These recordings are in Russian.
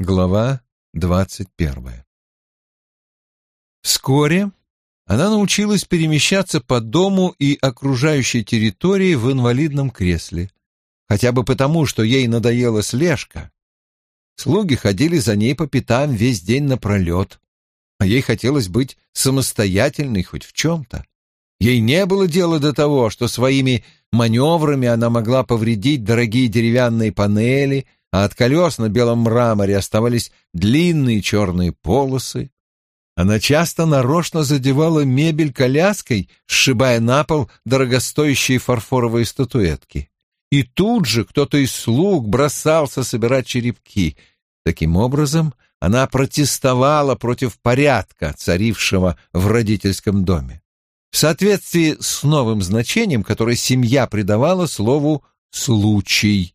Глава двадцать первая Вскоре она научилась перемещаться по дому и окружающей территории в инвалидном кресле, хотя бы потому, что ей надоела слежка. Слуги ходили за ней по пятам весь день напролет, а ей хотелось быть самостоятельной хоть в чем-то. Ей не было дела до того, что своими маневрами она могла повредить дорогие деревянные панели, а от колес на белом мраморе оставались длинные черные полосы. Она часто нарочно задевала мебель коляской, сшибая на пол дорогостоящие фарфоровые статуэтки. И тут же кто-то из слуг бросался собирать черепки. Таким образом, она протестовала против порядка, царившего в родительском доме. В соответствии с новым значением, которое семья придавала слову «случай».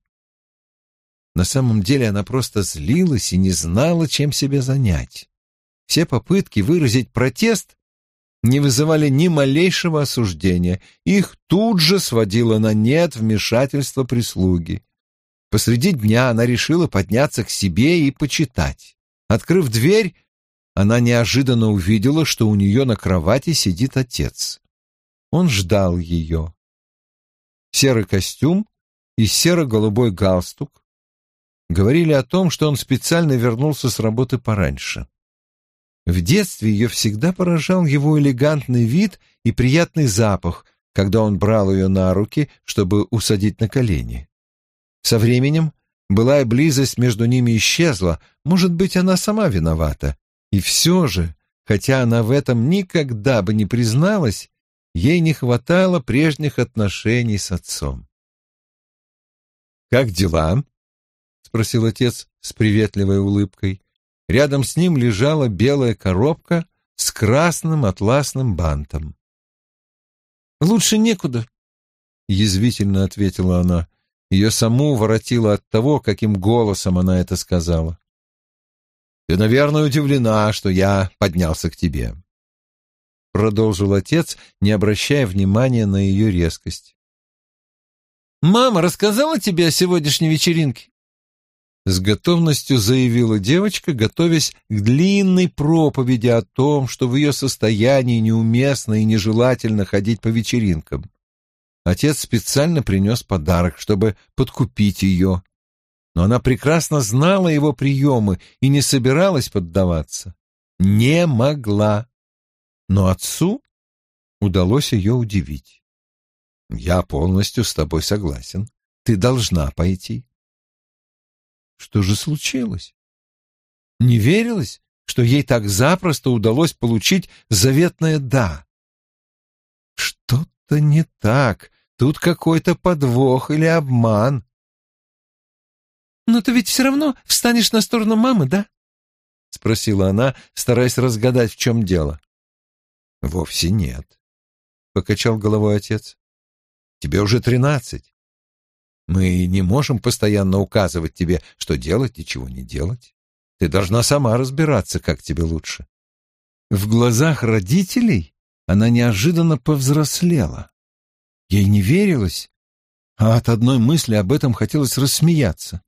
На самом деле она просто злилась и не знала, чем себя занять. Все попытки выразить протест не вызывали ни малейшего осуждения, их тут же сводило на нет вмешательство прислуги. Посреди дня она решила подняться к себе и почитать. Открыв дверь, она неожиданно увидела, что у нее на кровати сидит отец. Он ждал ее. Серый костюм и серо-голубой галстук говорили о том, что он специально вернулся с работы пораньше. В детстве ее всегда поражал его элегантный вид и приятный запах, когда он брал ее на руки, чтобы усадить на колени. Со временем былая близость между ними исчезла, может быть, она сама виновата. И все же, хотя она в этом никогда бы не призналась, ей не хватало прежних отношений с отцом. «Как дела?» — спросил отец с приветливой улыбкой. Рядом с ним лежала белая коробка с красным атласным бантом. «Лучше некуда», — язвительно ответила она. Ее саму воротило от того, каким голосом она это сказала. «Ты, наверное, удивлена, что я поднялся к тебе», — продолжил отец, не обращая внимания на ее резкость. «Мама рассказала тебе о сегодняшней вечеринке?» С готовностью заявила девочка, готовясь к длинной проповеди о том, что в ее состоянии неуместно и нежелательно ходить по вечеринкам. Отец специально принес подарок, чтобы подкупить ее. Но она прекрасно знала его приемы и не собиралась поддаваться. Не могла. Но отцу удалось ее удивить. «Я полностью с тобой согласен. Ты должна пойти. Что же случилось? Не верилось, что ей так запросто удалось получить заветное «да». Что-то не так, тут какой-то подвох или обман. «Но ты ведь все равно встанешь на сторону мамы, да?» — спросила она, стараясь разгадать, в чем дело. «Вовсе нет», — покачал головой отец. «Тебе уже тринадцать. Мы не можем постоянно указывать тебе, что делать и чего не делать. Ты должна сама разбираться, как тебе лучше. В глазах родителей она неожиданно повзрослела. Ей не верилось, а от одной мысли об этом хотелось рассмеяться.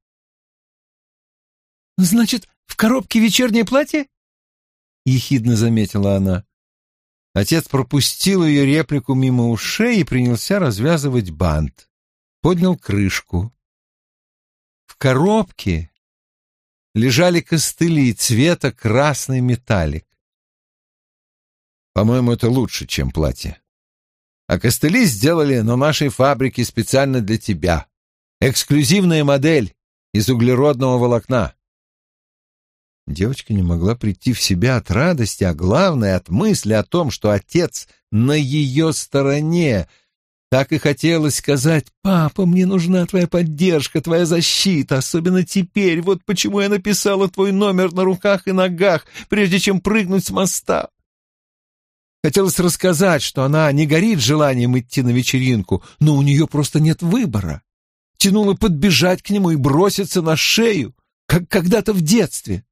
«Значит, в коробке вечернее платье?» — ехидно заметила она. Отец пропустил ее реплику мимо ушей и принялся развязывать бант поднял крышку. В коробке лежали костыли цвета красный металлик. По-моему, это лучше, чем платье. А костыли сделали на нашей фабрике специально для тебя. Эксклюзивная модель из углеродного волокна. Девочка не могла прийти в себя от радости, а главное — от мысли о том, что отец на ее стороне, так и хотелось сказать, «Папа, мне нужна твоя поддержка, твоя защита, особенно теперь. Вот почему я написала твой номер на руках и ногах, прежде чем прыгнуть с моста». Хотелось рассказать, что она не горит желанием идти на вечеринку, но у нее просто нет выбора. Тянуло подбежать к нему и броситься на шею, как когда-то в детстве.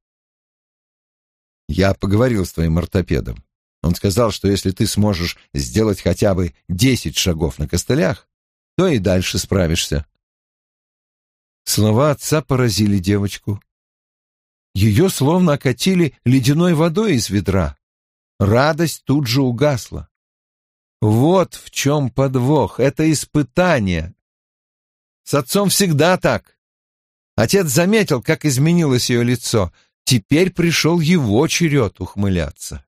Я поговорил с твоим ортопедом. Он сказал, что если ты сможешь сделать хотя бы десять шагов на костылях, то и дальше справишься. Слова отца поразили девочку. ее словно окатили ледяной водой из ведра. Радость тут же угасла. Вот в чем подвох, это испытание. С отцом всегда так. Отец заметил, как изменилось ее лицо. Теперь пришел его черед ухмыляться.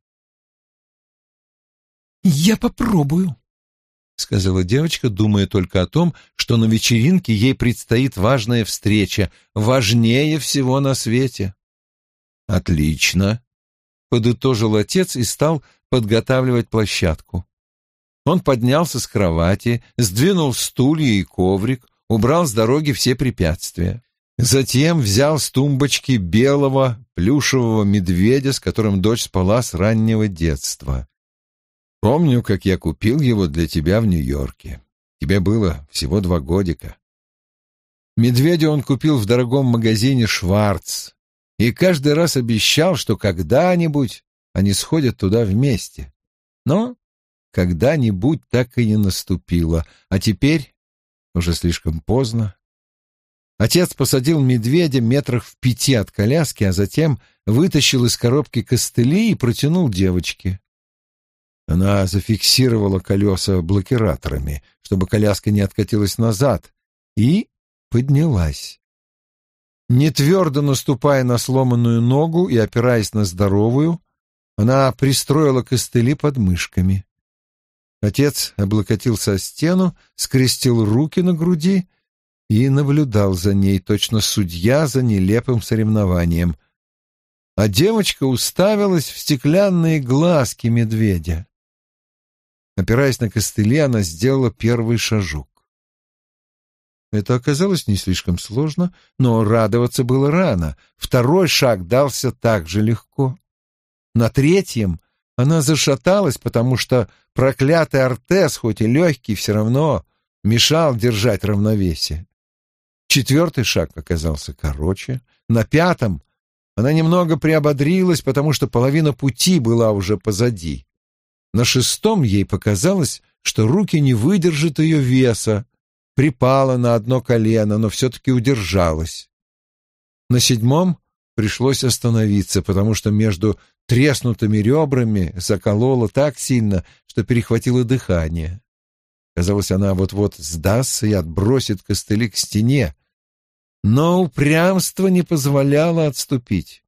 «Я попробую», — сказала девочка, думая только о том, что на вечеринке ей предстоит важная встреча, важнее всего на свете. «Отлично», — подытожил отец и стал подготавливать площадку. Он поднялся с кровати, сдвинул стулья и коврик, убрал с дороги все препятствия. Затем взял с тумбочки белого плюшевого медведя, с которым дочь спала с раннего детства. Помню, как я купил его для тебя в Нью-Йорке. Тебе было всего два годика. Медведя он купил в дорогом магазине «Шварц» и каждый раз обещал, что когда-нибудь они сходят туда вместе. Но когда-нибудь так и не наступило, а теперь уже слишком поздно. Отец посадил медведя метрах в пяти от коляски, а затем вытащил из коробки костыли и протянул девочке. Она зафиксировала колеса блокираторами, чтобы коляска не откатилась назад, и поднялась. Не твердо наступая на сломанную ногу и опираясь на здоровую, она пристроила костыли под мышками. Отец облокотился о стену, скрестил руки на груди и наблюдал за ней, точно судья за нелепым соревнованием. А девочка уставилась в стеклянные глазки медведя. Опираясь на костыли, она сделала первый шажок. Это оказалось не слишком сложно, но радоваться было рано. Второй шаг дался так же легко. На третьем она зашаталась, потому что проклятый Артес, хоть и легкий, все равно мешал держать равновесие. Четвертый шаг оказался короче. На пятом она немного приободрилась, потому что половина пути была уже позади. На шестом ей показалось, что руки не выдержат ее веса, припала на одно колено, но все-таки удержалась. На седьмом пришлось остановиться, потому что между треснутыми ребрами заколола так сильно, что перехватило дыхание. Казалось, она вот-вот сдастся и отбросит костыли к стене. Но упрямство не позволяло отступить.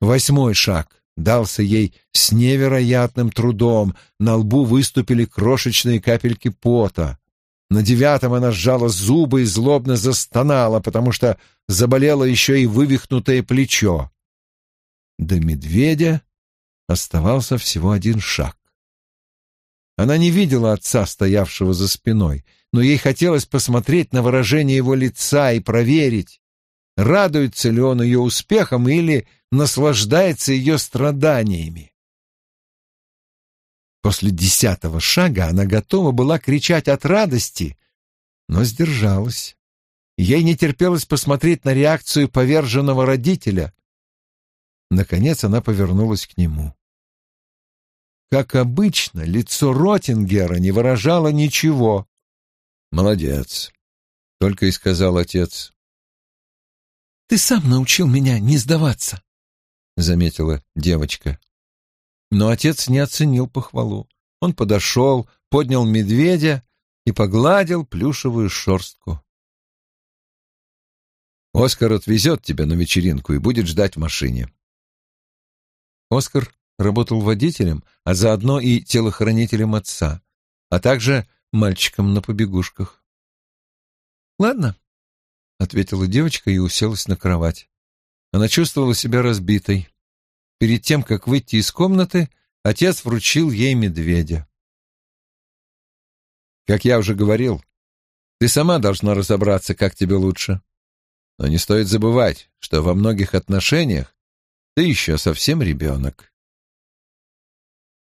Восьмой шаг дался ей с невероятным трудом, на лбу выступили крошечные капельки пота. На девятом она сжала зубы и злобно застонала, потому что заболело еще и вывихнутое плечо. До медведя оставался всего один шаг. Она не видела отца, стоявшего за спиной, но ей хотелось посмотреть на выражение его лица и проверить, радуется ли он ее успехом или наслаждается ее страданиями. После десятого шага она готова была кричать от радости, но сдержалась. Ей не терпелось посмотреть на реакцию поверженного родителя. Наконец она повернулась к нему. Как обычно, лицо Ротингера не выражало ничего. «Молодец», — только и сказал отец. «Ты сам научил меня не сдаваться», — заметила девочка. Но отец не оценил похвалу. Он подошел, поднял медведя и погладил плюшевую шерстку. «Оскар отвезет тебя на вечеринку и будет ждать в машине». Оскар работал водителем, а заодно и телохранителем отца, а также мальчиком на побегушках. «Ладно», — ответила девочка и уселась на кровать. Она чувствовала себя разбитой. Перед тем, как выйти из комнаты, отец вручил ей медведя. «Как я уже говорил, ты сама должна разобраться, как тебе лучше. Но не стоит забывать, что во многих отношениях ты еще совсем ребенок».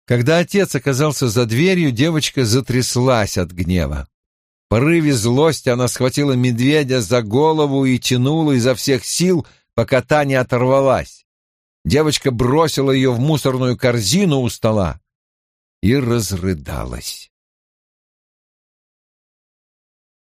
Когда отец оказался за дверью, девочка затряслась от гнева. В порыве злости она схватила медведя за голову и тянула изо всех сил, пока та не оторвалась. Девочка бросила ее в мусорную корзину у стола и разрыдалась.